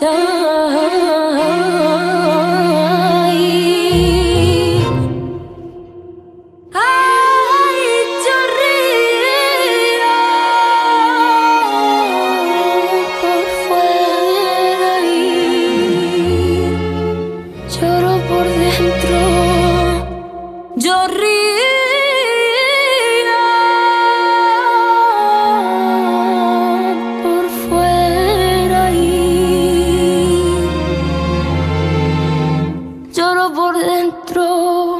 done. Por fuera, lloro por dentro.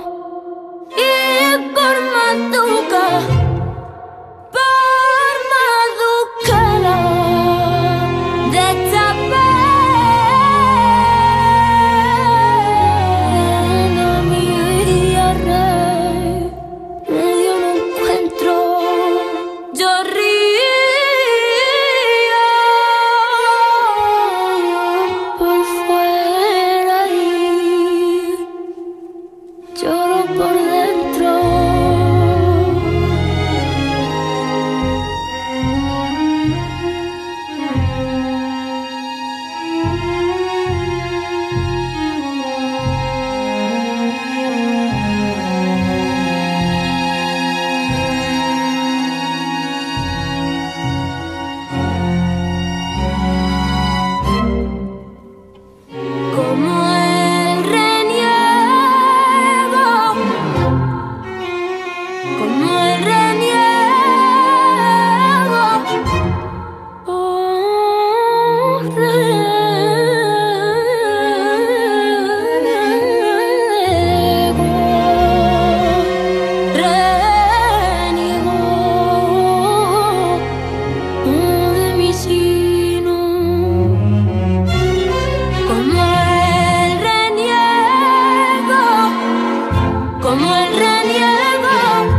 el relieve